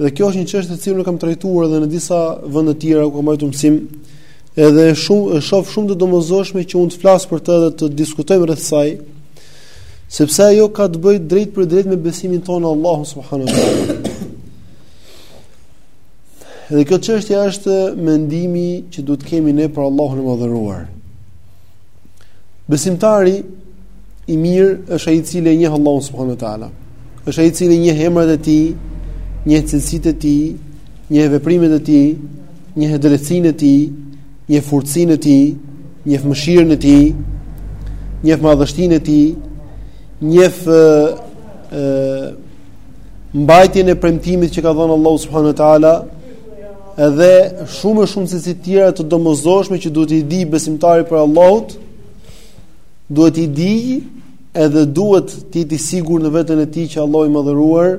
Dhe kjo është një çështje të cilën e kam trajtuar edhe në disa vende të tjera ku kam mbajtur mësim, edhe shumë e shoh shumë të domosdoshme që unë të flas për të dhe të diskutojmë rreth saj, sepse ajo ka të bëjë drejtpërdrejt me besimin tonë në Allahun subhanuhu teala. Dhe kjo çështje është mendimi që duhet të kemi ne për Allahun e Madhëruar. Besimtari i mirë është ai i cili e njeh Allahun subhanuhu teala. Është ai i cili njeh emrat e tij, njeh cilësitë e tij, njeh veprimet e tij, njeh drejtësinë e tij, njeh urtësinë e tij, njeh mëshirën e tij, njeh madhështinë e tij, njeh ë mbajtjen e premtimit që ka dhënë Allahu subhanuhu teala Edhe shumë e shumë cilësi të tjera të domosdoshme që duhet t'i dijë besimtari për Allahun, duhet t'i dijë edhe duhet të jetë i sigurt në veten e tij që Allahu i madhëruar,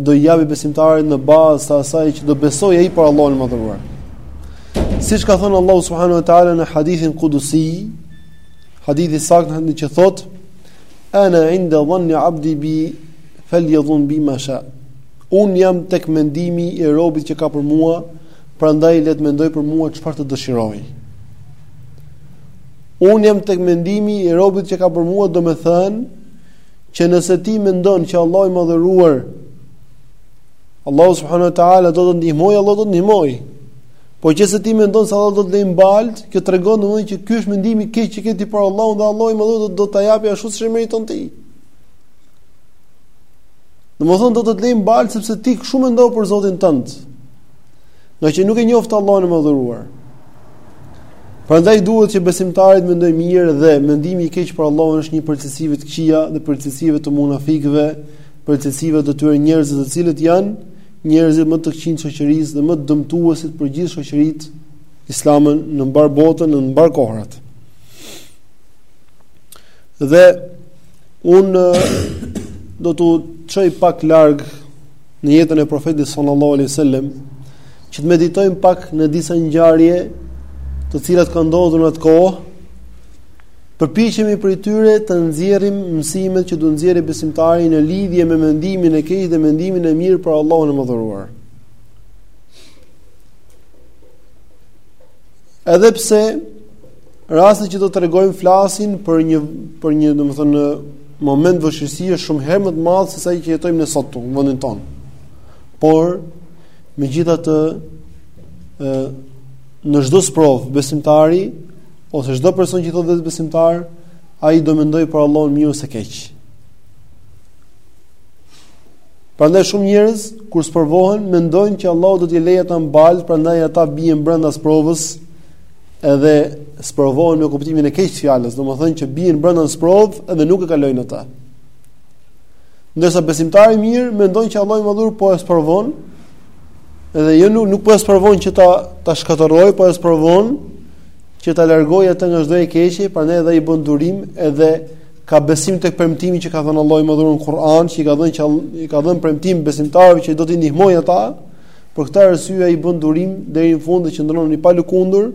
do i japi besimtarit në bazë të asaj që do besojë ai për Allahun e madhëruar. Siç ka thënë Allahu subhanahu wa ta'ala në hadithin kudsi, hadith i saktë që thotë, Ana inda dhanni abdi bi, fel jadhun bi ma shaë. Unë jam tek mendimi i robit që ka për mua, prandaj le të mendojë për mua çfarë të dëshirojë. Unë jam tek mendimi i robit që ka për mua, domethënë që nëse ti mendon që Allahu i madhëruar Allahu subhanahu wa taala do të ndihmojë, Allahu do të ndihmojë. Po qe se ti mendon se Allahu do të lejë në baltë, kjo tregon domethënë që ky është mendimi i keq që ke ti për Allahun dhe Allahu i madhëruar do të ta japë ashtu siç e meriton ti. Domethënë do të të lejë në baltë sepse ti kështu mendove për Zotin tënd. Ngaqë nuk e njofte Allahun e madhëruar. Prandaj duhet që besimtari të mendojë mirë dhe mendimi i keq për Allahun është një prej cilësive të këqija dhe prej cilësive të munafikëve, prej cilësive të atyre njerëzve të cilët janë njerëzit më të këqinj të shoqërisë dhe më të dëmtuesit për gjithë shoqëritë islame në mbarë botën në mbarë kohërat. Dhe Unë do t'ju çoj pak larg në jetën e profetit sallallahu alaihi wasallam që të meditojmë pak në disa ngjarje të cilat kanë ndodhur në atë kohë përpiqemi prej tyre të nxjerrim mësimet që do nxjerrë besimtari në lidhje me mendimin e keq dhe mendimin e mirë për Allahun e madhëruar edhe pse Rastet që do të tregojmë flasin për një për një, domethënë, moment vështirësie shumë herë më të madh se sa që jetojmë ne sot në vendin tonë. Por megjithatë ë në çdo sprovë besimtari ose çdo person që i thotë vetes besimtar, ai do mendojë për Allahun mirë ose keq. Prandaj shumë njerëz kur sprovohen mendojnë që Allahu do t'i lejë ata në baltë, prandaj ata bien brenda sprovës, Edhe sprovohen me kuptimin e keq të fjalës, domethënë që bien brenda në sprovë dhe nuk e kalojnë atë. Ndërsa besimtari i mirë mendon që Allahu i Madhëruar po e sprovon dhe jo nuk, nuk po e sprovon që ta ta shkatërrojë, po e sprovon që ta largojë atë nga çdo e keqe, prandaj edhe ai bën durim edhe ka besim tek premtimi që ka dhënë Allahu i Madhëruar në Kur'an, që i ka dhënë që i ka dhënë premtim besimtarëve që do t'i ndihmojë ata, Për këtë arsye ai bën durim deri në fund dhe qëndron i palëkundur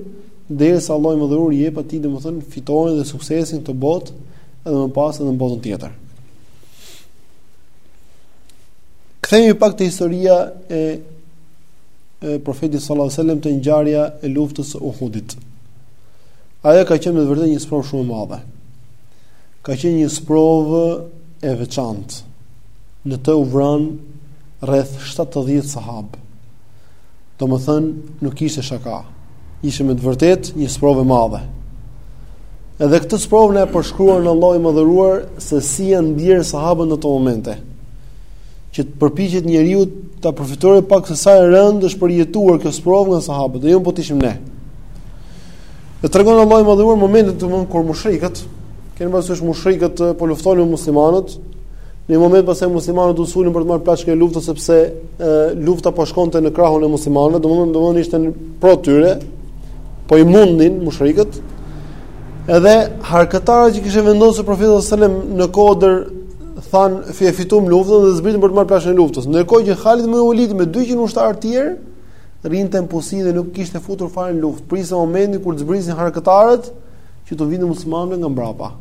derisa Allahu i Madhëruar i jep atij domethënë fitoren dhe suksesin në këtë botë edhe më pas edhe në botën tjetër. Kthehemi pak te historia e e profetit sallallahu alajhi wasallam te ngjarja e luftës së Uhudit. Ajo ka qenë me të vërtetë një sprovë shumë e madhe. Ka qenë një sprovë e veçantë. Në të u vranë rreth shtatëdhjetë sahabë. Domethënë, nuk ishte shaka. Ishte me të vërtetë një sprovë e madhe. Edhe këtë sprovë na e përshkruan Allahu i Madhëruar se si janë ndier sahabët në ato momente. Që të përpiqet njeriu ta përfytyrojë pak se sa e rëndë është përjetuar kjo sprovë nga sahabët, dhe jo po të ishim ne. E tregon Allahu i Madhëruar momentin e të kur mushrikët, kanë pasur mushrikët po luftonin me muslimanët, Në një moment pastaj muslimanët u sulën për të marrë plaçkën e luftës sepse e, lufta po shkonte në krahun e muslimanëve, domthonë domthonë ishte pro tyre, po i mundin mushrikët. Edhe harkëtarët që kishte vendosur profeti sallallahu alajhi wasallam në kodër thanë fi e fitum luftën dhe zbritën për të marrë plaçkën e luftës. Ndërkohë që Khalid ibn Walid me 200 ushtarë të tjerë rrinte në pusi dhe nuk ishte futur fare në luftë. Priste momentin kur të zbrisin harkëtarët që t'u vinte muslimanëve nga mbrapa.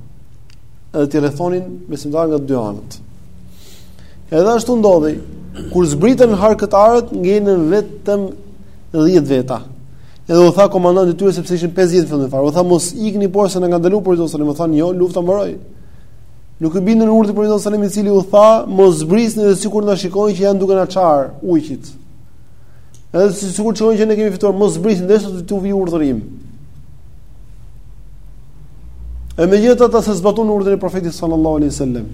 edhe t'i rrethonin besimtarët nga dy anët. Edhe ashtu ndodhi, kur zbritën harkëtarët, ngelën vetëm 10 veta. Edhe u tha komandanti i tyre sepse ishin 50 në fillim fare. U tha mos ikni por se na ka ndaluar profeti alajhi salam, u thanë jo, lufta mbaroi. Nuk iu bindën urdhrit të profetit alajhi salam i cili u tha mos zbrisni dhe sikur të na shikoni që janë duke na çarë ujqit. Edhe sikur të shikoni që ne kemi fituar, mos zbrisni derisa të vijë urdhri im. E me gjithë ata s'e zbatun urdhën e profetit sallallahu alaihi sallam.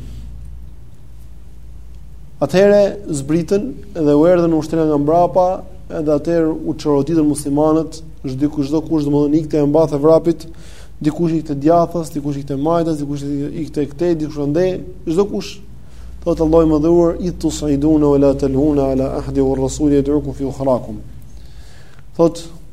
Atëhere zbritën dhe u erdhën ushtria nga mbrapa edhe atëherë u çoroditën muslimanët, çdokush dokush domethën ikte e mbathë vrapit, dikush ikte djathtas, dikush ikte majtas, dikush ikte këtej, dikush andej, çdokush thotë Allahu i madhëruar idh tus'iduna wala talwuna ala ahadin war rasulu yad'ukum fi ukhrakum. Thotë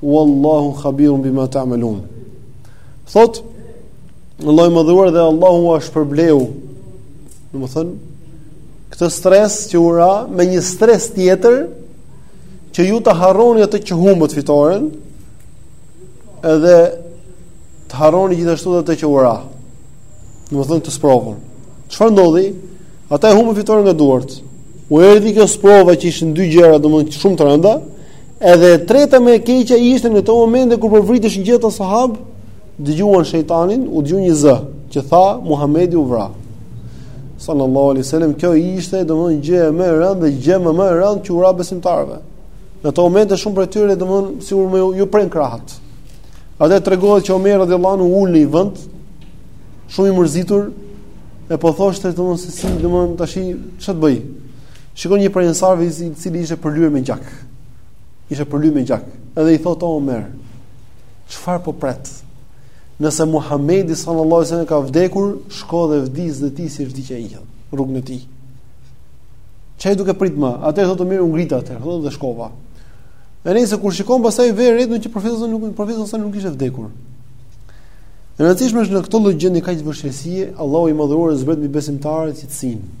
Wallahu khabirun bima ta'malun. Thot Allahu i madhëruar dhe Allahu ua shpërbleu. Domethën këtë stres që u ra me një stres tjetër që ju ta harroni atë që humbët fitoren edhe të harroni gjithashtu atë që u ra. Domethën këtë sprovën. Çfarë ndodhi? Ata e humbën fitoren nga duart. U erdhi kjo sprova që ishin dy gjëra domethën shumë të rënda. Edhe e treta më e keqja ishte në këto momente kur po vriteshin gjithë ata sahabë, dëgjuan shejtanin, u dëgjoi një zë që tha Muhamedi u vra. Sallallahu alaihi wasallam, kjo ishte domethën gjëja më e rëndë dhe gjëja më e rëndë që u ra besimtarëve. Në ato momente shumë prej tyre domethën sikur më iu pren krahët. Atë tregohet që Omer radhiyallahu anhu u ul në vend shumë i mërzitur e po thoshte domethën se si domethën tash ç'të bëj. Shikon një prej ensarëve i cili ishte përlyer me gjak. Ishte përlyer me gjak. Edhe i thotë Omer, çfarë po pret? Nëse Muhamedi sallallahu alaihi wasallam ka vdekur, shko dhe vdis dhe ti si vdiq ai, në rrugën e tij. Ça je duke prit më, atë thotë Omer u ngrit atë, thotë dhe shkova. Dhe nëse kur shikon pastaj vërteton që profeti sallallahu alaihi wasallam nuk profeti sallallahu alaihi wasallam nuk kishte vdekur. E rëndësishme është në këto lloj gjendje kaq vështirësie, Allahu i madhëruar zbret mbi besimtarët qetësinë.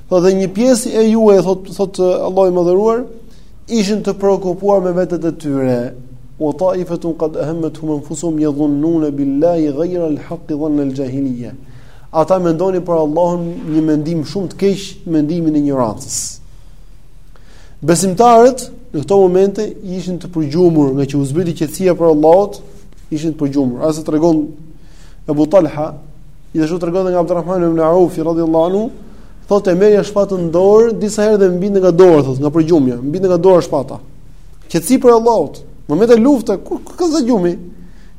Po dhe një pjesë e juaj thot thot Allahu i madhëruar ishin të preokupuar me vetet e tyre. Wa ta'ifatun qad ahammathum anfusuhum yadhunnuna billahi ghayra al-haqq dhanna al-jahiliyya. Ata mendonin për Allahun një mendim shumë të keq, mendimin e injorancës. Besimtarët në këto momente ishin të përgjumur nga që u zbriti qetësia prej Allahut, ishin të përgjumur. Siç e tregon Abu Talha Gjithashtu tregohet nga Abdulrahman ibn Auf radhiyallahu anhu, thotë e merrja shpatën në dorë, disa herë dhe më bie nga dora, thotë, nga përgjumja, më bie nga dora shpata. Qetësi prej Allahut. Në momentin e luftës, ku ka të zë gjumi?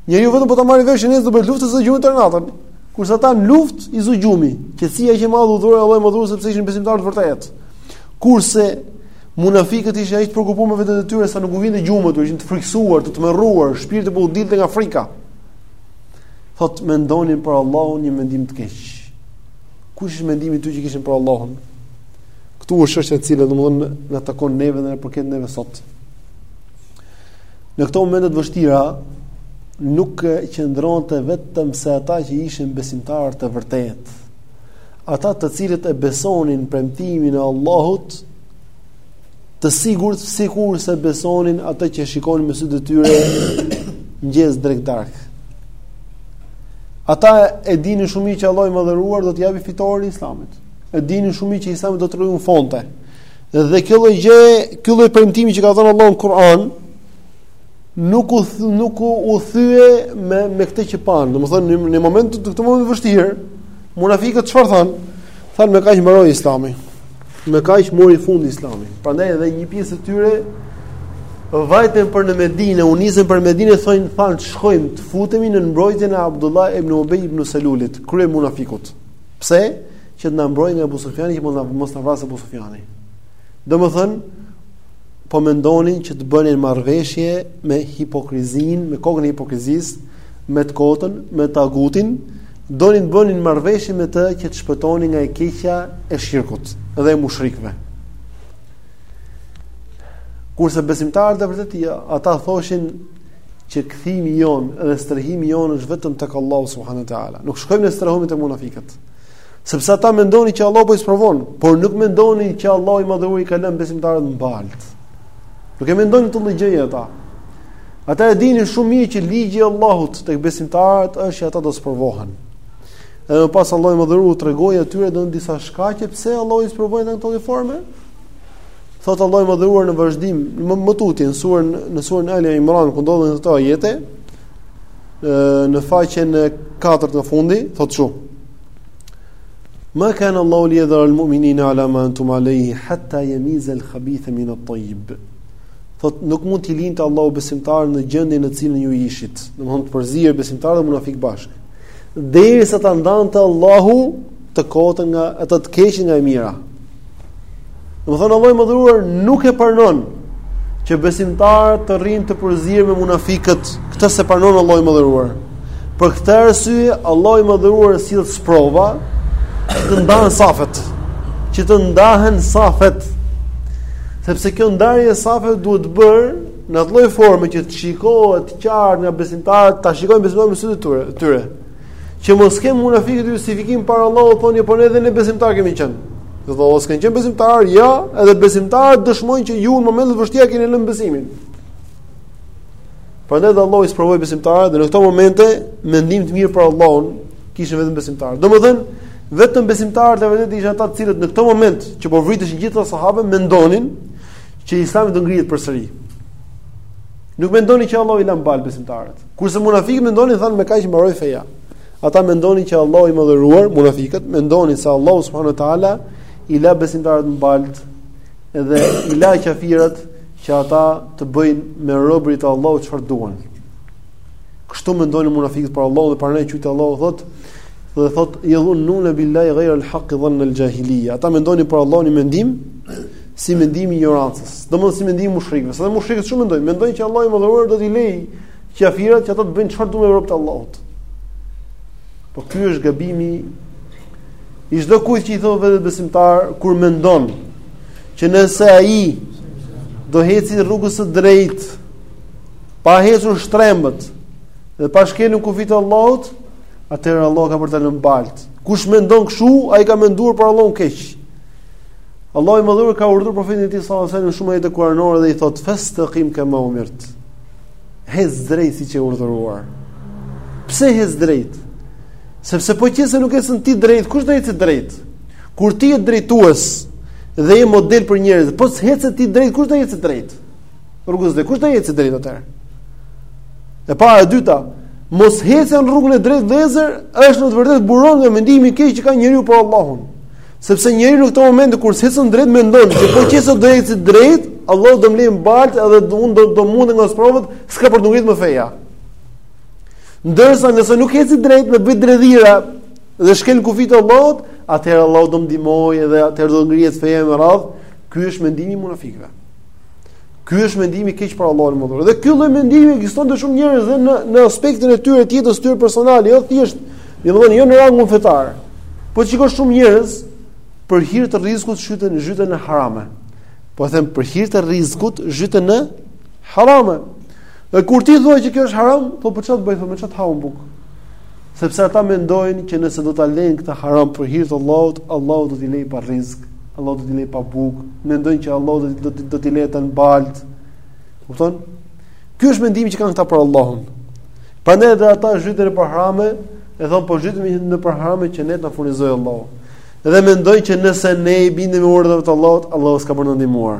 Njeriu vetëm po ta marrë vesh që do bëj luftë s'e zë gjumi atë natën. Kurse ata në luftë i zu gjumi. Qetësia që ua dhuroi Allahu i madhëruar sepse ishin besimtarë të vërtetë. Kurse munafiqët ishin aq të shqetësuar me veten e tyre sa nuk u vinte gjumi, ishin të frikësuar, të tmerruar, shpirti po u dilte nga frika. Thot mendonin për Allahun një mendim të keq. Kush ish mendimi i tyre që kishin për Allahun? Ktu është çështja e cila domthonë na takon neve dhe na përket neve sot. Në këto momente të vështira nuk qëndronte vetëm se ata që ishin besimtarë të vërtetë. Ata të cilët e besonin premtimin e Allahut të sigurt sikur se besonin atë që shikonin me sytë e tyre mëngjes drekë darkë. Ata e dinin shumë mirë që Allahu i madhëruar do t'i japë fitoren Islamit. E dinin shumë mirë që Islami do të triumfonte. Dhe kjo lloj gjë, ky lloj premtimi që ka dhënë Allahu në Kur'an, nuk u nuk u thye me me këtë që panë. Domethënë në momentin këtë moment të vështirë, Munafikët çfarë thanë? Thanë me kaq mbaroi Islami. Me kaq mori fund Islami. Prandaj edhe një pjesë e tyre vajtën për në Medinë, u nisën për Medinë e thanë thanë shkojmë të futemi në mbrojtjen e Abdullah ibn Ubay ibn Salulit, krye munafikut. Pse? Që të na mbrojë nga Abu Sufjani që mos na mos na vrasë Abu Sufjani. Domethënë po mendonin që të bënin marrëveshje me hipokrizin, me kokën e hipokrizisë, me të kotën, me tagutin, Donin të bënin marrëveshje me të që të shpëtonin nga e keqja e shirkut dhe e mushrikëve. Kurse besimtarët e vërtetë, jo, ata thoshin që kthimi jonë dhe strehimi jonë është vetëm tek Allahu subhanahu wa taala. Nuk shkojmë e strehohemi te munafikët. Sepse ata mendonin që Allahu po i sprovon, por nuk mendonin që Allahu i madhëruar i ka lënë besimtarët në baltë. Nuk e mendonin këtë gjë ata. Ata e dinin shumë mirë që ligji i Allahut tek besimtarët është që ata do të sprovohen. Edhe më pas Allahu i madhëruar u tregoi atyre don disa shkaqe pse Allahu i sprovoi në këtë formë. Thot Allahu i madhëruar në vazhdim, më, më tutje në surën në surën Ali Imran ku ndodhen këto ajete në faqen e katërt nga fundi, thot çu. Ma kana Allahu li yadhara al-mu'minina ala ma antum alayhi hatta yamiza al-khabitha min at-tayyib. Thot nuk mund t'i linte Allahu besimtarët në gjendjen në të cilën ju ishit, domthonë të përzier besimtar dhe munafik bashk. Derisa ta ndante Allahu të kotën nga ato të keqen nga e mira. Domthonë Allahu i madhëruar nuk e pranon që besimtarët të rrinë të përzier me munafikët, këtë s'e pranon Allahu i madhëruar. Për këtë arsye Allahu i madhëruar sjell sprova të ndahen safet, që të ndahen safet. Sepse kjo ndarje e safeve duhet të bëhet në atë lloj forme që të shikohet qartë nga besimtarët, ta shikojnë besimtarët me sy të tyre, të tyre. Që mos kenë munafikët justifikim para Allahut thonë po ne edhe ne besimtar kemi qenë. Do të thotë s'kan qenë besimtar, ja, edhe besimtarët dëshmojnë që ju në momentin e vështirë keni lënë besimin. Prandaj dhe Allahu i sprovoi besimtarët dhe në këto momente mendim të mirë për Allahun kishin vetëm besimtarët. Domethënë, vetëm besimtarët e vërtetë ishin ata të cilët në këtë moment që po vriteshin gjithë ata sahabë mendonin që Islami do ngrihet përsëri. Nuk mendonin që Allahu i la në baltë besimtarët. Kurse munafiqët mendonin thanë me kaq mbaroi feja. Ata mendonin që Allahu i madhëruar, munafiqët mendonin se Allahu subhanahu wa taala i la besimtarët në baltë Edhe i la kafirët që ata të bëjnë me robërit e Allahut çfarë duan. Kështu mendonin munafiqët për Allahun dhe prandaj ç'thotë Allahu thot dhe thot yadhunnun billahi ghayra al-haqq dhanna al-jahiliya. Ata mendojnë për Allahun një mendim si mendimi i ignorancës. Domthon si mendimi i mushrikëve. Se dhe mushrikët çfarë mendojnë? Mendojnë që Allahu i madhëruar do t'i lejë kafirët që ata të bëjnë çfarë duan me robët e Allahut. Po ky është gabimi I çdo kujt që i thotë vetes besimtar kur mendon që nëse ai do heci rrugës së drejtë pa hecur shtrembët dhe pa shkelur kufijtë e Allahut, atëherë Allah ka për ta lënë në baltë. Kush mendon kështu, ai ka menduar për Allahun keq. Allahu i madhëruar ka urdhëruar profetin e tij sallallahu alajhi wasallam në shumë ajete kuranore dhe i thot fastaqim kama umirt. Hec drejt siç je urdhëruar. Pse hec drejt? Sepse po qe se nuk ecën ti drejt, kush do ecë drejt? Kur ti je drejtues dhe je model për njerëz, po s'hece ti drejt, kush do ecë drejt? Rrugës dhe kush do ecë drejt atëherë? E para e dyta, moshecja në rrugën e drejtë vëllezër, është në të vërtetë buron nga mendimi i keq që ka njeriu për Allahun. Sepse njeriu në këtë moment kur s'hecën drejt mendon se po qe se do ecë drejt, Allahu do më lejë në baltë edhe unë do të mundem nga sprovat, s'ka për t'u ngritur më feja. Ndërsa nëse nuk eci drejt dhe bëj dredhira dhe shkel kufijtë e Allahut, atëherë Allahu do më ndihmojë dhe atëherë do ngrihet feja me radh. Ky është mendimi i munafikëve. Ky është mendimi i keq për Allahun e madhëruar. Dhe ky lloj mendimi ekziston te shumë njerëz dhe në në aspektin e tyre të jetës tyre personale, jo thjesht, jo domethënë jo në rangun fetar. Po shiko shumë njerëz për hir të rizkut zhyten zhyten në harame. Po them për hir të rizkut zhyten në harame. Dhe kur ti thua që kjo është haram, po po çfarë të bëj, thonë, çfarë të ha unë bukë? Sepse ata mendojnë që nëse do ta lejnë këtë haram për hir të Allahut, Allahu do t'i lejë pa rizk, Allahu do t'i lejë pa bukë, mendojnë që Allahu do t'i do t'i lejë në baltë. Kupton? Ky është mendimi që kanë këta për Allahun. Prandaj edhe ata zhyten nëpër harame, e thon po zhytemi nëpër harame që ne të na furnizojë Allahu. Dhe mendojnë që nëse ne i bindemi urdhrave të Allahut, Allahu s'ka për të na ndihmuar.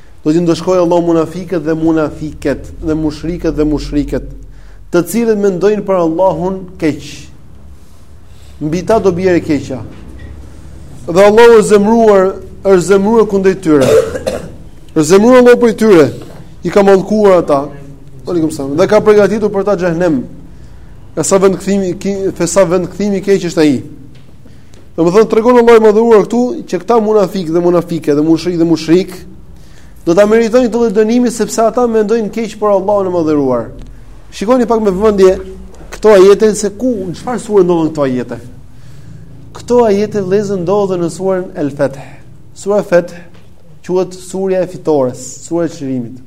Do t'i ndëshkojë Allahu munafikët dhe munafiket dhe mushrikët dhe mushriket, të cilët mendojnë për Allahun keq. Mbi ta do bjerë e keqja. Dhe Allahu është zemëruar, është zemëruar kundër tyre. Është zemëruar Allahu prej tyre. I ka mallkuar ata. Aleikum salam. Dhe ka përgatitur për ta xhehenem. Ka sa vend kthimi, fe sa vend kthimi keq është ai. Domethënë tregon Allahu i madhëruar këtu që këta munafikë dhe munafike dhe mushrikë dhe mushrike do ta meritojnë këtë dënim sepse ata mendojnë keq për Allahun e madhëruar. Shikoni pak me vëmendje këto ajete se ku në çfarë sure ndodhen këto ajete. Këto ajete vëllezër ndodhen në surën El-Feth. Surja Feth quhet surja e fitores, surja e çlirimit.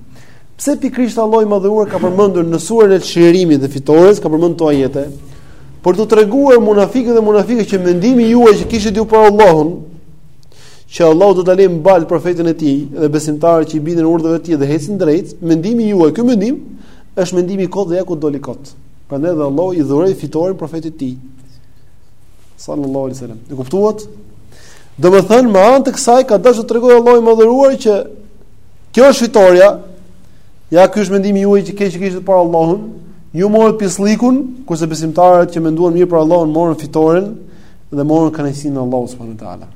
Pse pikërisht Allahu i Madhëruar ka përmendur në surën e Çlirimit dhe Fitores, ka përmendur këto ajete për të treguar munafikët dhe munafiket që mendimi juaj që kishit ju për Allahun, që Allahu do ta lejë në baltë profetin e tij dhe besimtarët që i binden urdhrave të tij dhe ecin drejt, mendimi juaj, ky mendim është mendimi i kot dhe ja ku doli kot. Prandaj dhe Allahu i dhuroi fitoren profetit të tij. Sallallahu alaihi wasallam. E kuptuat? Domethënë, me anë të kësaj ka dashur të tregojë Allahu i Madhëruar që Kjo është fitorja. Ja ky është mendimi juaj i keq që kishit për Allahun. Ju morët pisllikun, kurse besimtarët që menduan mirë për Allahun morën fitoren dhe morën kënaqësinë e Allahut subhanehu teala.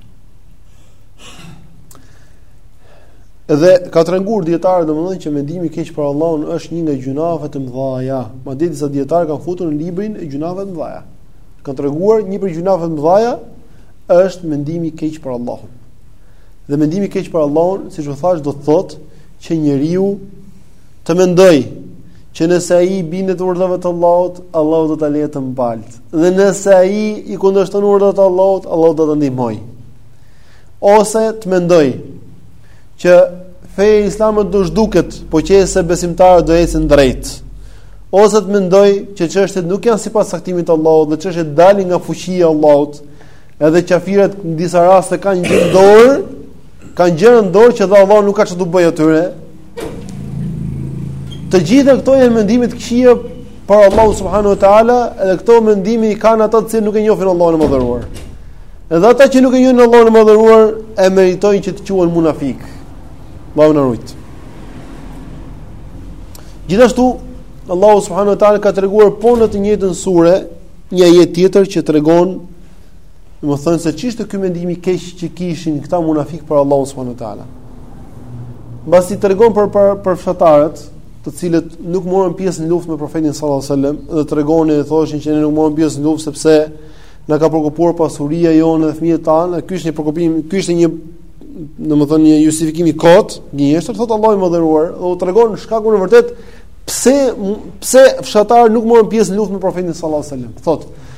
Dhe kanë treguar dijetarët domethënë që mendimi i keq për Allahun është një nga gjynahet e mëdha. Madje disa dijetarë kanë futur në librin e gjynaheve të mëdha. Kanë treguar një prej gjynahet e mëdha është mendimi i keq për Allahun. Dhe mendimi i keq për Allahun, siç u thashë, do të thotë që njeriu të mendojë që nëse ai i bindet urdhrave të Allahut, Allahu do ta lejë në baltë. Dhe nëse ai i kundërshton urdhrat e Allahut, Allahu do ta ndihmojë. Ose të mendojë që feja islame do zhduket, po që se besimtarët do ecin drejt. Ose të mendojë që çështjet nuk janë sipas caktimit të Allahut, dhe çështjet dalin nga fuqia e Allahut. Edhe qafirët në disa raste kanë gjë në dorë, kanë gjë në dorë që dhe Allahu nuk ka ç'të bëjë atyre. Të gjitha këto janë mendime të këqija për Allahun subhanahu wa taala, edhe këto mendime i kanë ata që nuk e njohin Allahun e mëdhëruar. Edhe ata që nuk e njohin Allahun e mëdhëruar e meritojnë që të quhen munafikë. Allahu na ruajt. Gjithashtu Allahu subhanahu wa taala ka treguar po në të njëjtën sure një jetë tjetër që tregon Domethënë se ç'ishte ky mendim i keq që kishin këta munafik për Allahun subhanahu wa taala. Mbasi tregon për, për, për fshatarët, të cilët nuk morën pjesë në luftë me profetin sallallahu alajhi wasallam dhe tregonin dhe thoshin që ne nuk morëm pjesë në luftë sepse na ka preokupuar pasuria jonë dhe fëmijët tanë, ky është një preokupim, ky është një domethënë një justifikim i kot, gënjeshtër thot Allahu i Madhëruar, u tregon shkakun e vërtet pse pse fshatarët nuk morën pjesë në luftën me profetin sallallahu alajhi wasallam. Thot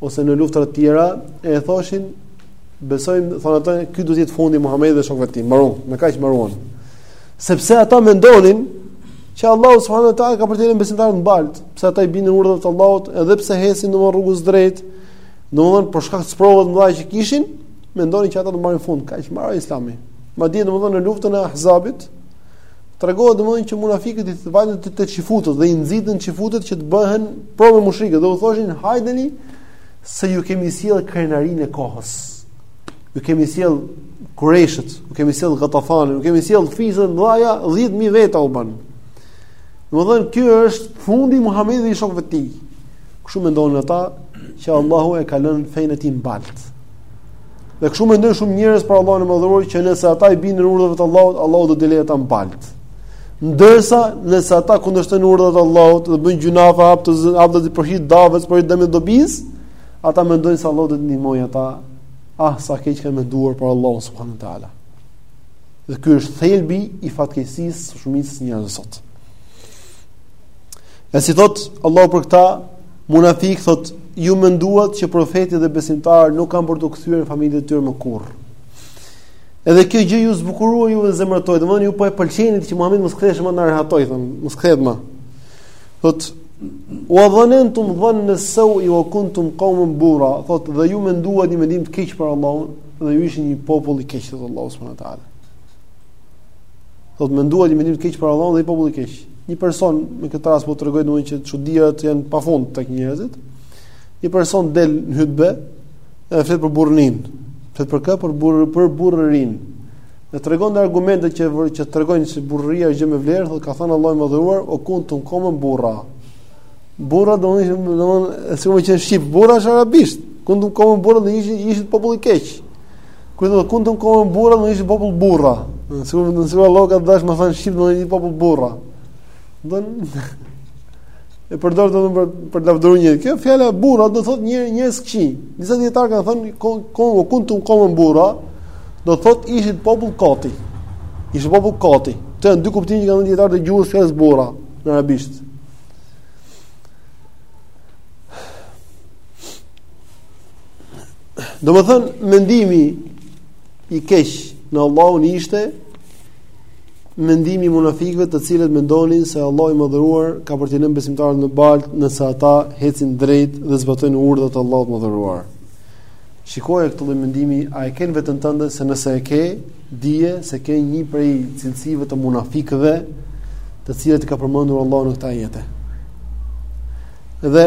ose në luftëra të tjera, e thoshin besojmë, thonë ata, ky do të jetë fundi i Muhamedit dhe shokëve të tij. Mbaruan, me kaq mbaruan. Sepse ata mendonin që Allahu subhanahu wa taala ka për t'i lënë besimtarët në baltë, pse ata i bindën urdhrave të Allahut, edhe pse ecin në rrugën e drejtë, domthonë për shkak të provave të mëdha që kishin, mendonin që ata do marrin fund, kaq mbaroi Islami. Madje domthonë në luftën e Ahzabit, Tregohet domethënë që munafikët vajtën te te çifutët dhe i nxitën çifutët që të bëhen pro me mushrikët dhe u thoshin hajdeni se ju kemi sjell krenarinë e kohës. Ju kemi sjell kurejshët, ju kemi sjell gatafanin, ju kemi sjell fise të mëdha 10000 veta u bënë. Domethënë ky është fundi i Muhamedit dhe i shokëve të tij. Kështu mendonin ata që Allahu e ka lënë fenë e tij në baltë. Dhe kështu mendojnë shumë njerëz për Allahun e Madhëruar që nëse ata i binden urdhrave të Allahut, Allahu do t'i lejë ata në baltë. Ndërsa nëse ata kundërshtojnë urdhrat e Allahut dhe bëjnë gjynahe apo për hir të daves për dëmit dobisë, ata mendojnë se Allahu do t'i ndihmojë ata. Ah, sa keq kanë menduar për Allahun subhanahu teala. Dhe ky është thelbi i fatkeqësisë së shumicës së njerëzve sot. Ja si thot Allahu për këta munafik thot ju menduat që profeti dhe besimtarët nuk kanë për t'u kthyer në familjet e tyre më kurr. Edhe kjo gjë ju zbukurua juve në zemrat tuaja, domethënë ju po e pëlqenit që Muhamedi mos kthehesh më në rehatoj, thon, mos kthehet më. Thot ue dhanentum dhanne sau'i wa kuntum qaumen bura, thot dhe ju menduat një mendim të keq për Allahun dhe ju ishit një popull i keq thot Allahu subhanahu wa taala. Thot menduat një mendim të keq për Allahun dhe një popull i keq. Një person me këtë rast po tregoj domthonjë që çuditë janë pafund tek njerëzit. Një person del në hutbe e flet për burrnin, flet për kë për burr për burrërin. Dhe tregon argumente që që tregojnë se burrëria është gjë me vlerë, thotë ka thënë Allahu i Madhëruar, ue kuntum kaumen bura. Burra do të thotë domethënë sikur që është shqip, bura është arabisht. Kuntum kaumen bura do ishit ishit popull i keq. Kur thotë kuntum kaumen bura do ishit popull burra. Në sikur në sikur Allah ka dashur me thënë shqip do një popull burra. Do e përdor do për për të lavdëruar një. Kjo fjala bura do thotë një njerëz të këqij. Disa dijetarë kanë thënë kaumen kuntum kaumen bura do thotë ishit popull koti. Ishit popull koti. Këto janë dy kuptime që kanë dijetarët e gjuhës fjalës bura në arabisht. Domethënë, mendimi i keq në Allahun ishte mendimi i munafikëve të cilët mendonin se Allahu i madhëruar ka për t'i lënë besimtarët në baltë nëse ata ecin drejt dhe zbatojnë urdhrat e Allahut të madhëruar. Shikoje këtë lloj mendimi, a e ke në veten tënde se nëse e ke, dije se ke një prej cilësive të munafikëve, të cilat i ka përmendur Allahu në këto ajete. Dhe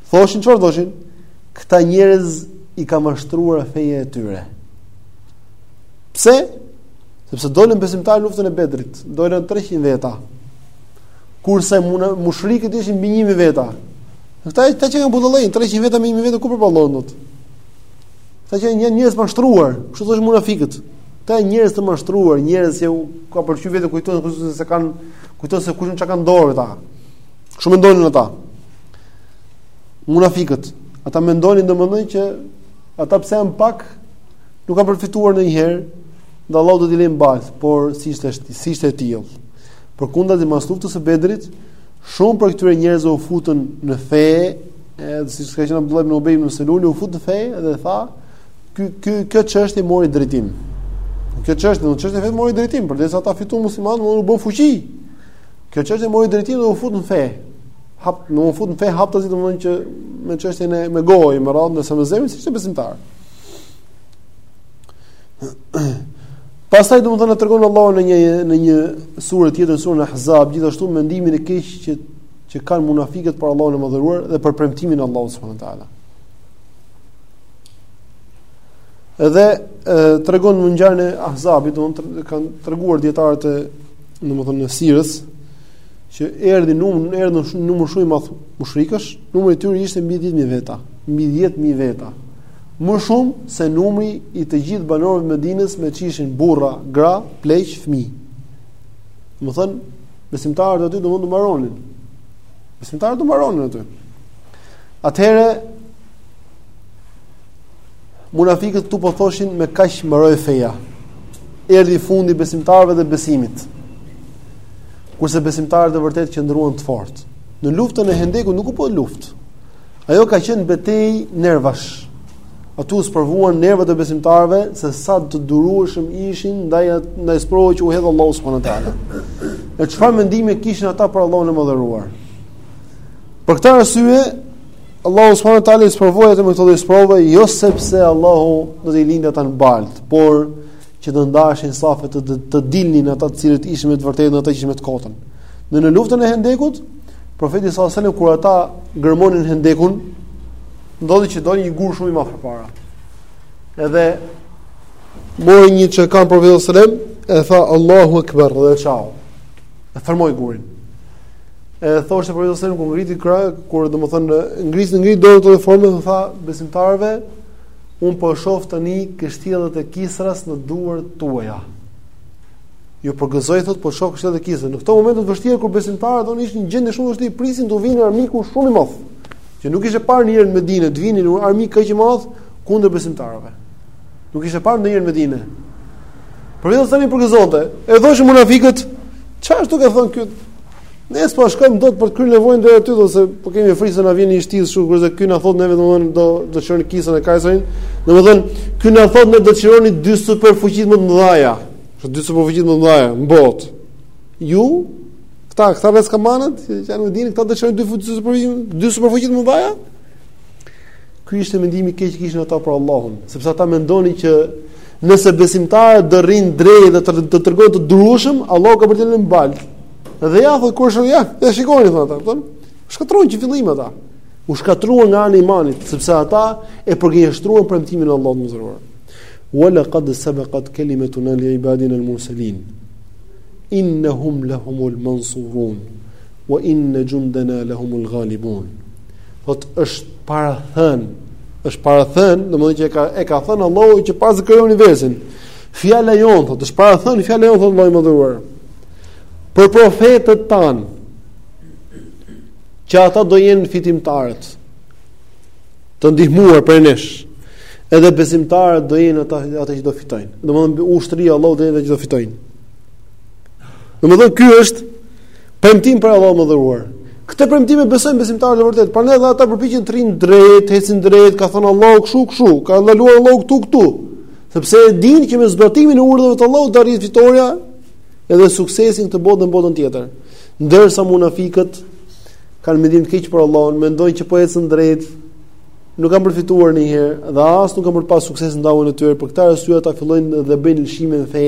Thoshin çfarë thoshin? Këta njerëz i ka mashtruar feja e tyre. Pse? Sepse dolën besimtarët në luftën e Bedrit, dolën 300 veta. Kurse mushrikët ishin mbi 1000 veta. Këta këta qenkan budallenj 300 veta me 1000 veta ku përballon dot? Këta që janë njerëz të mashtruar, kështu thoshin munafikët. Këta janë njerëz të mashtruar, njerëz që u ka pëlqyer vetja kujtojnë kujtojnë se kanë kujtojnë se kush çka kanë në dorë këta. Kështu mendonin ata. Munafikët, ata mendonin domethënë që ata pse janë pak nuk kanë për të fituar ndonjëherë, dhe Allahu do t'i lërë në baltë, por s'ishte s'ishte e tillë. Përkundazi mas luftës së Bedrit, shumë prej këtyre njerëzve u futën në fe, edhe siç ka qenë Abdullah ibn Ubej ibn Selul, u fut në fe dhe tha, ky ky kjo çështje mori drejtim. Kjo çështje, do çështja vetë mori drejtim, përderisa ata fituan muslimanët, u bënë fuqi. Kjo çështje mori drejtim dhe u fut në fe. Hap, domethënë u fut në fe haptazi domethënë që me çështjen e me gojë, me radhë se me zemër s'ishte besimtar. Pastaj domethënë na tregon Allahu në një në një sure tjetër, surën Ahzab, gjithashtu mendimin e keq që që kanë munafikët për Allahun e madhëruar dhe për premtimin e Allahut subhanuhu teala. Edhe tregon në ngjarjen e Ahzabit, domethënë kanë treguar dijetarët e domethënë të Sirës, që erdhi numër erdhën shumë numër shumë i madh mushrikësh, numri i tyre ishte mbi 10000 veta, mbi 10000 veta. Më shumë se numri i të gjithë banorëve të Medinës me ç'ishin burra, gra, pleq, fëmijë. Domethënë, besimtarët aty do mund të mbaronin. Besimtarët do mbaronin aty. Atëherë munafikët këtu po thoshin me kaq mbaroi feja. Erdhi fundi i besimtarëve dhe besimit. Kurse besimtarët e vërtetë qëndruan të fortë. Në luftën e Hendekut nuk u bë luftë. Ajo ka qenë betejë nervash. Aty u sprovuan nervat e besimtarëve se sa të durueshëm ishin ndaj ndaj sprovave që u hedh Allahu subhanahu wa taala. E çfarë mendimi kishin ata për Allahun e madhëruar? Për këtë arsye Allahu subhanahu wa taala i sprovoi ata me këto lloj sprovave jo sepse Allahu do t'i linte ata në baltë, por që të ndaheshin safet, të të dilnin ata të cilët ishin me të vërtetën ata që ishin me të kotën. Në në luftën e Hendekut, profeti sallallahu alajhi wasallam kur ata gërmonin Hendekun, ndodhi që doli një gur shumë i madh përpara. Edhe mori një çekan profeti sallallahu alajhi wasallam e tha Allahu Akbar dhe çau. E thërrmoi gurin. E thoshte profeti sallallahu alajhi wasallam kur ngriti krahun, kur domethënë ngriti ngrit dorën në formën dhe tha besimtarëve Unë po e shoh tani kështjellat e Kisras në duart tuaja. Ju përgëzoj thotë po shoh kështjellat e Kisras. Në këto momente të vështira kur besimtarët do ishin në gjendje shumë të vështirë, prisnin të vinte armiku shumë i madh. Që nuk ishte parë ndonjëherë në Medinë të vinte një armik kaq i madh kundër besimtarëve. Nuk ishte parë ndonjëherë në Medinë. Profeti i përgëzonte. E thoshin munafikët, çfarë është duke thënë ky? Ne s'po shkojmë dot për të kryer nevojën deri aty, se po kemi frikë se na vjen një shtizë kështu, kurse ky na thotë neve domthonë do do të çlirojmë Kisrën e Kaiserin. Domthonë ky na thotë ne do të çlirojmë dy superfuqitë më të mëdha. Kështu dy superfuqitë më të mëdha në botë. Ju këta këta vetë skamnorët, ja nuk dini këta do të çlirojnë dy fuqitë superfuqitë, dy superfuqitë më të mëdha. Ky ishte mendimi i keq që kishin ata për Allahun, sepse ata mendonin që Nëse besimtarët do rrinë drejt dhe të, të tregohen të durueshëm, Allahu ka për t'i lënë në baltë. Dhe ja thotë kur shoh ja, e shikoni thonë ata, thonë, u shkatërruan që fillim ata. U shkatërruan nga ana e imanit, sepse ata e përgënjeshtruan premtimin e Allahut të madhëruar. Wa laqad sabaqat kalimatuna li ibadina al-mursalin. Innahum lahumul mansurun wa inna jundana lahumul ghalibun. Thotë është parathënë, është parathënë, domethënë që e ka, e ka thënë Allahu që pa krijuar universin, fjala jonë, thotë, është parathënë, fjala jonë, thotë, Allahu i madhëruar, për profetët tanë, që ata do jenë fitimtarët, të ndihmuar prej nesh, edhe besimtarët do jenë ata, ata që do fitojnë, domethënë ushtria e Allahut do jenë ata që do fitojnë. Domethënë kjo është, Premtim prej Allahut të madhëruar. Këtë premtim e besojnë besimtarët e vërtetë. Prandaj dhe ata përpiqen të rrinë drejt, ecin drejt, ka thënë Allahu kshu kshu, ka ndaluar Allahu këtu këtu. Sepse e dinë që me zbatimin e urdhrave të Allahut do arrijë fitorja edhe suksesi në këtë botë dhe botën tjetër. Ndërsa munafiqët kanë mendim të keq për Allahun, mendojnë që po ecën drejt, nuk kanë për të fituar ndonjëherë dhe as nuk kanë për të pas sukses në davën e tyre. Për këtë arsye ata fillojnë dhe bëjnë lëshime në fe,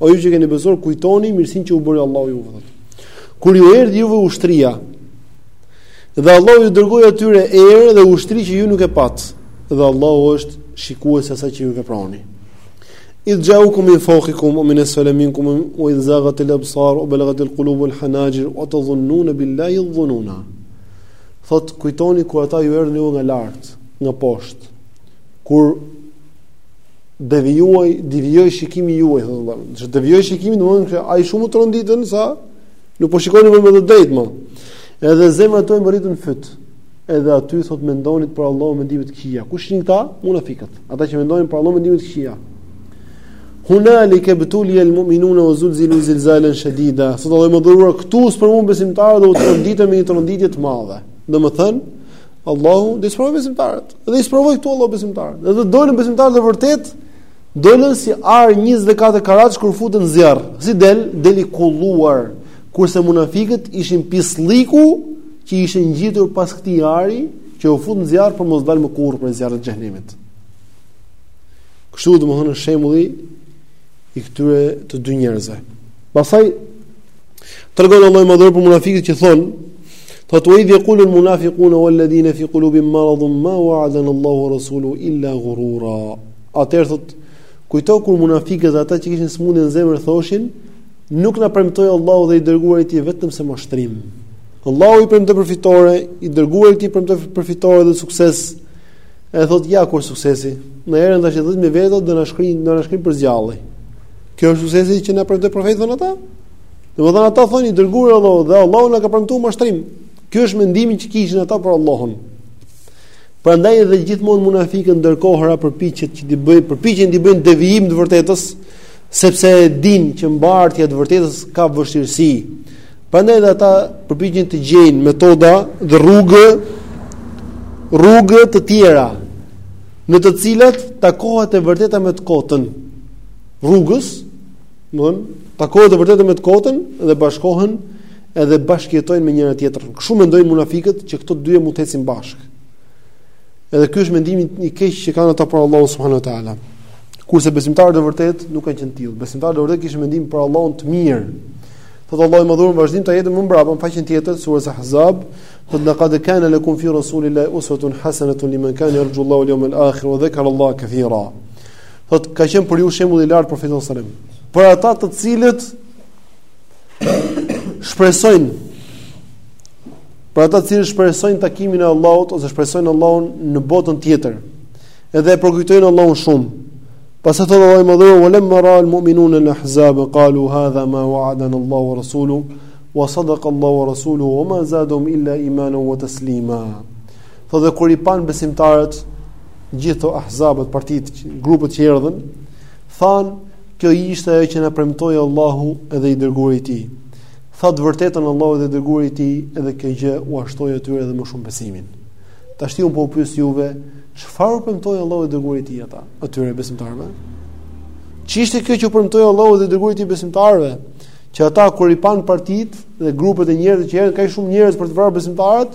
O ju që keni besuar, kujtoni mirësinë që u bëri Allahu juve. Thot kur ju erdhi juve ushtria, dhe Allahu ju dërgoi atyre erë dhe ushtri që ju nuk e pat, dhe Allahu është shikues asaj që ju veproni. Idh ja'ukum min fawqikum wa min asfali minkum wa idh zaghat al-absar wa balaghat al-qulub al-hanajir wa tadhunnuna billahi dhununa. Thot kujtoni kur ata ju erdhën ju nga lart, nga poshtë. Kur devijoi, devijoi shikimi juaj, thotë Allahu. Dhe devijoi shikimi, domethënë se aq shumë u tronditën sa nuk po shikonin më në të drejtë më. Edhe zemrat tuaja mbërritën në fyt. Edhe aty thotë mendonit për Allahu mendime të këqija. Kush janë këta? Munafiqët. Ata që mendojnë për Allahu mendime të këqija. Hunalika btuli al mu'minuna wa zulzilu zilzalan shadida. Thot Allahu i madhëruar këtu u sprovuan besimtarët dhe u tronditën me një tronditje të madhe. Domethënë, Allahu i sprovoi besimtarët. Dhe i sprovoi këtu Allahu besimtarët. Dhe dolën besimtarët e vërtet, dolën si ar 24 karatsh kur futet në zjarr. Si del, del i kulluar. Kurse munafiqët ishin pislliku që ishte ngjitur pas këtij ari që u fut në zjarr për mos dalë më kurrë prej zjarrit të xhehenemit. Kështu domethënë shembulli i këtyre të dy njerëzve. Pastaj Tregon Allahu i madhëruar për munafiqët që thonë, thot "wa idh yaqulu al munafiqun wal ladina fi qulubihim maradun ma wa'adana Allahu wa rasuluhu illa ghurura." Atëherë thot, kujto kur munafiqët dhe ata që kishin smundje në zemër thoshin, "Nuk na premtoi Allahu dhe i dërguari i tij vetëm se mashtrim." Allahu i premtoi për fitore, i dërguari i tij premtoi për fitore dhe sukses. E thot, "Ja kur suksesi, në erën tash 10000 veta do na shkrin, do na shkrin për së gjalli." Kjo është suksesi që na premtoi profeti thonë ata? Domethënë ata thonë i dërguari i Allahut dhe Allahu na ka premtuar mashtrim. Ky është mendimi që kishin ata për Allahun. Prandaj edhe gjithmonë munafiqët ndër kohëra përpiqet që t'i bëj përpiqen t'i bëjnë devijim të vërtetës, sepse e dinë që mbartja e të vërtetës ka vështirësi. Prandaj edhe ata përpiqen të gjejnë metoda dhe rrugë rrugë të tjera në të cilat takohet e vërteta me të kotën rrugës Domthon, takohet e vërteta me të kotën dhe bashkohen edhe bashkëjetojnë me njëra tjetrën. Kështu mendojnë munafiqët që këto dyja mund të ecin bashkë. Edhe ky është mendimi i keq që kanë ata për Allahun subhanuhu te ala. Kurse besimtarët e vërtetë nuk kanë qenë të tillë. Besimtarët e vërtetë kishin mendim për Allahun të mirë. Po Allahu i madhëruar në vazhdim te ajeti më mbrapa, në faqen tjetër sura Ahzab, thot laqad kana lakum fi rasulillahi uswatun hasanatun liman kana yarju Allaha wal-yawmal akhir wa dhakara Allaha kathira. Thot ka qenë për ju shembull i lartë profeti sallallahu alajhi wasallam. Për ata të cilët shpresojnë për ata të cilët shpresojnë takimin e Allahut ose shpresojnë Allahun në botën tjetër. Edhe e përkujtojnë Allahun shumë. Pasaj thotë wa lamma ra'a al mu'minun al ahzab qalu hadha ma wa'adana Allahu wa rasuluhu wa sadaqa Allahu wa rasuluhu wa ma zadahum illa imanan wa taslima. Thotë edhe kur i pan besimtarët gjithë to ahzabët, partitë, grupet që erdhën, thanë, kjo ishte ajo që na premtoi Allahu edhe i dërguari i tij. Tha të vërtetën Allahu dhe dërguari i tij, edhe kjo gjë ua shtoi atyre edhe më shumë besimin. Tashti un po pyes juve, çfarë u premtoi Allahu dhe dërguari i tij ata, atyre besimtarëve? Ç'ishte kjo që premtoi Allahu dhe dërguari i tij besimtarëve? Që ata kur i pan partitë dhe grupet e njerëzve që erdhën kaq shumë njerëz për të vrarë besimtarët,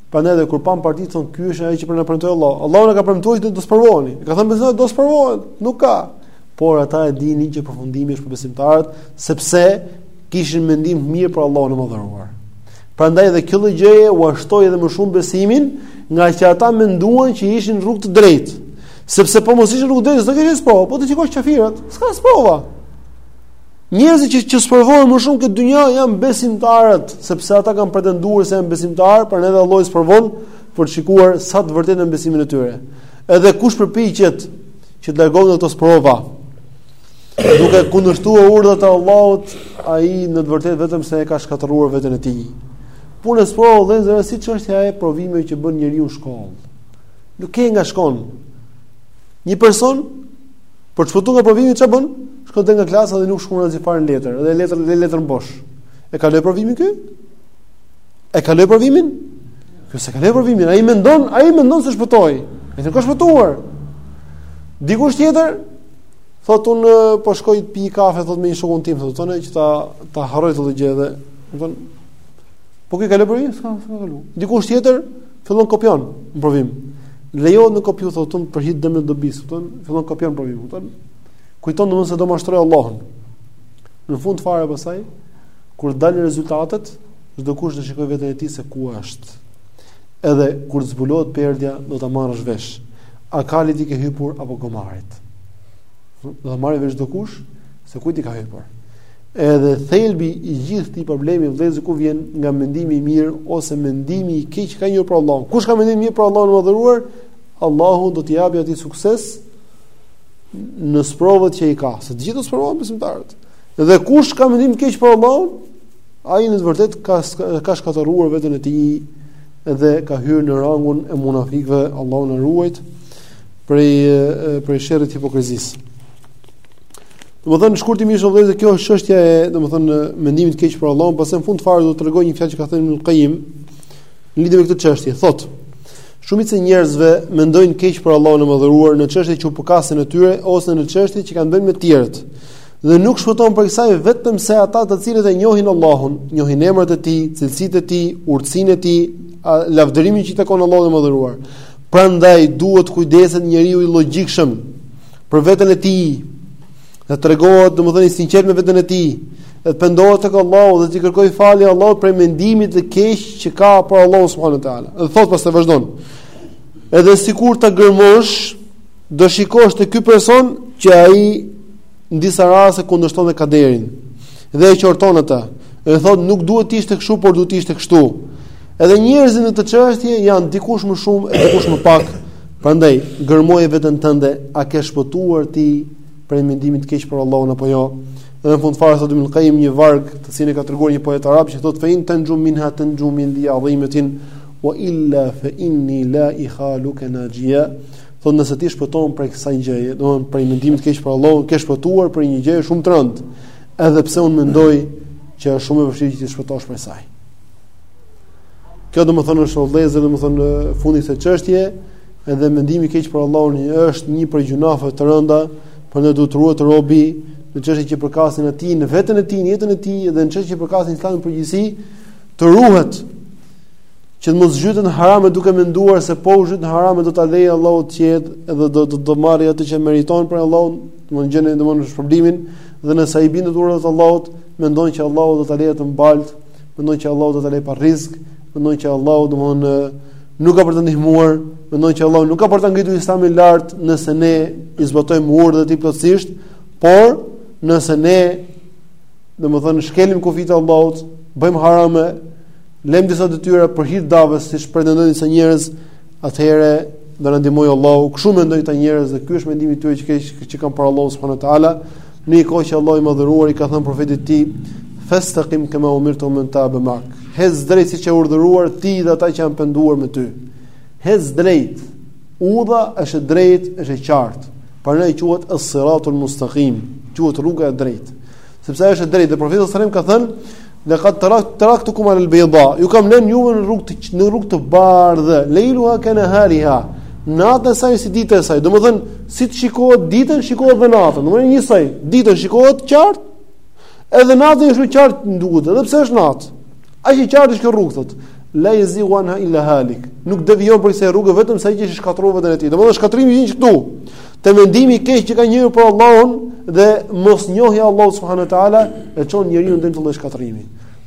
Prandaj edhe kur pan partitë thon kjo është ajo që na premtoi Allahu. Allahu na ka premtuar që do të sprovoheni. Ka thënë besimtarët do sprovohen. Nuk ka. Por ata e dinin që përfundimi është për besimtarët, sepse kishin mendim të mirë për Allahun e madhëruar. Prandaj edhe kjo lloj gjëje ua shtoi edhe më shumë besimin, ngaqë ata menduan që ishin në rrugë të drejtë. Sepse po mos ishin në rrugë të drejtë, s'do kishte sprova, po të shikosh kafirat, s'ka sprova. Njerëzit që që sprovohen më shumë në këtë dynja janë besimtarët, sepse ata kanë pretenduar se janë besimtarë, prandaj edhe Allahu sprovon për të shikuar sa të vërtetë në besimin e tyre. Edhe kush përpiqet që të largohet nga këto sprova, duke kundërshtuar urdhrat e Allahut, ai në të vërtetë vetëm se e ka shkatërruar veten e tij. Puna e sprovave është si çështja e provimeve që bën njeriu në shkollë. Nuk ke nga shkon. Një person Për të shpëtuar nga provimi ç'a bën? Shkon te klasa dhe nuk shkruan asgjë fare në letër, edhe e len letrën bosh. E kaloi provimin ky? E kaloi provimin? Ky s'e kaloi provimin, ai mendon, ai mendon se shpëtoi. Ai nuk ka shpëtuar. Dikush tjetër thotë un po shkoj të pi kafe thotë me një shokun tim thotë tonë që ta ta harroj këtë gjë dhe do të thonë po ky kaloi provimin, s'ka s'ka kalu. Dikush tjetër Fillon kopjon në provim. Lejohet me kopju thotë për hit dëmë dobis, kupton? Fillon kopjon në provim, kupton? Kujton domethënë se do mashtroj Allahun. Në fund fare pasaj, kur dalin rezultatet, çdo kush do shikoj veten e tij se ku është. Edhe kur të zbulohet perdja, do ta marrësh vesh. A kalit i ke hypur apo gomarit? Do ta marrë vesh çdo kush se kujt i ka hypur. Edhe thelbi i gjithë këtij problemi vëllezër ku vjen nga mendimi i mirë ose mendimi i keq ka një për Allah. Kush ka mendim mirë për Allahun e madhëruar, Allahu do t'i japë atij sukses në sprovat që i ka. Se të gjithë do sprovohen besimtarët. Dhe kush ka mendim të keq për Allahun, ai në të vërtetë ka ka shkatërruar veten e tij dhe ka hyrë në rangun e munafikëve, Allahu na ruajt prej prej sherrit hipokrizisë. Domethënë shkurtimisht o vëllezër kjo është çështja e domethënë mendimit të keq për Allahun, pastaj në fund fare do të tregoj një fjalë që ka thënë Ibn Qayyim në lidhje me këtë çështje. Thotë: Shumica e njerëzve mendojnë keq për Allahun e madhëruar në çështje që u përkasin atyre ose në çështje që kanë bën me të tjerët. Dhe nuk shpëton prej kësaj vetëm se ata të cilët e njohin Allahun, njohin emrat e tij, cilësitë e tij, urtësinë e tij, lavdërimin që i takon Allahut të madhëruar. Prandaj duhet kujdeset njeriu i logjikshëm për veten e tij dhe të tregohet domethënë i sinqert me veten e tij dhe pendohet tek Allahu dhe t'i kërkojë falje Allahut prej mendimit të keq që ka për Allahu subhanahu wa taala. Dhe thot pastaj vazhdon. Edhe sikur ta gërmosh, do shikosh te ky person që ai në disa raste kundërshton kaderin dhe e qorton atë. Dhe thot nuk duhet të ishte kështu, por duhet të ishte kështu. Edhe njerëzit në këtë çështje janë dikush më shumë e dikush më pak. Prandaj, gërmoje veten tënde, a ke shpëtuar ti prej mendimit të keq për Allahun apo jo? Dhe në fund fare thotë Ibn Qayyim një varg të cilin e ka treguar një poet arab që thotë fein tenxhu minha tenxhu min di azimatin wa illa fa inni la ikhaluka naxhija. Thotë nëse ti shpëton prej kësaj gjëje, domethënë prej mendimit të keq për Allahun, ke shpëtuar prej një gjëje shumë të rëndë. Edhe pse unë mendoj që është shumë e vështirë që të shpëtosh prej saj. Kjo domethënë është vëllezër, domethënë fundi i kësaj çështje, edhe mendimi i keq për Allahun është një prej gjynaheve të rënda, prandaj duhet të ruhet robi në çështje që përkasin atij në veten e tij, në jetën e tij dhe në çështje që përkasin Islamit në përgjithësi, të ruhet që të mos zhytet në harame duke menduar se po u zhyt në harame do ta lejë Allahu të qetë edhe do do të marrë atë që meriton prej Allahut, do të gjejë domosdoshmë shpërblimin dhe nëse ai i bindet urdhrave Allahut, mendon që Allahu do ta lejë në baltë mendon që Allahu do ta lejë pa rrizk, mendon që Allahu domthon nuk ka për ta ndihmuar, mendon që Allahu nuk ka për ta ngritur Islamin lart nëse ne i zbatojmë urdhrat e tij plotësisht, por nëse ne domthon shkelim kufijtë e Allahut, bëjmë harame, lem disa detyra për hir davës, siç pretendojnë disa njerëz, atëherë do na ndihmojë Allahu. Kshu mendojnë këta njerëz dhe ky është mendimi i tyre që që kanë për Allahu subhanahu wa taala. Në një kohë që Allahu i Madhëruar i ka thënë profetit të tij, "Fastaqim kama umirta wa man taba ma'ak." Hec drejt siç je urdhëruar ti dhe ata që janë penduar me ty. Hec drejt. Udha është e drejtë, është e qartë. Prandaj quhet as-siratul mustaqim, quhet rruga e drejtë. Sepse ajo është e drejtë dhe profeti sallallahu alajhi wasallam ka thënë, Lekad teraktukum alel bejda, ju kam lënë juve në rrugë të, në rrugë të bardhë, lejluha ke nehariha, nata e saj si dita e saj, domethënë, si të shikohet ditën, shikohet edhe natën, domethënë njësoj, ditën shikohet qartë, edhe natën është qartë në dukje, edhe pse është natë, aq e qartë është kjo rrugë, thotë, la jezigu anha illa halik, nuk devijon prej kësaj rruge, vetëm se ai që shkatërron veten e tij, domethënë shkatërrimi vjen këtu, Te mendimi i keq që ka njeriu për Allahun dhe mosnjohja e Allahut subhanehu ue teala e çon njeriu në këtë lloj shkatërrimi.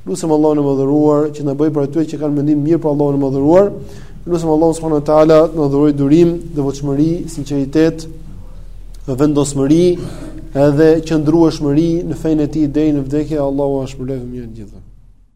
Lutem Allahun e madhëruar që të na bëjë prej atyre që kanë mendim të mirë për Allahun e madhëruar. Lutem Allahun subhanehu ue teala të na dhurojë durim, devotshmëri, sinqeritet, vendosmëri, edhe qëndrueshmëri në fenë e tij deri në vdekje. Allahu ju shpërbleftë të gjithëve.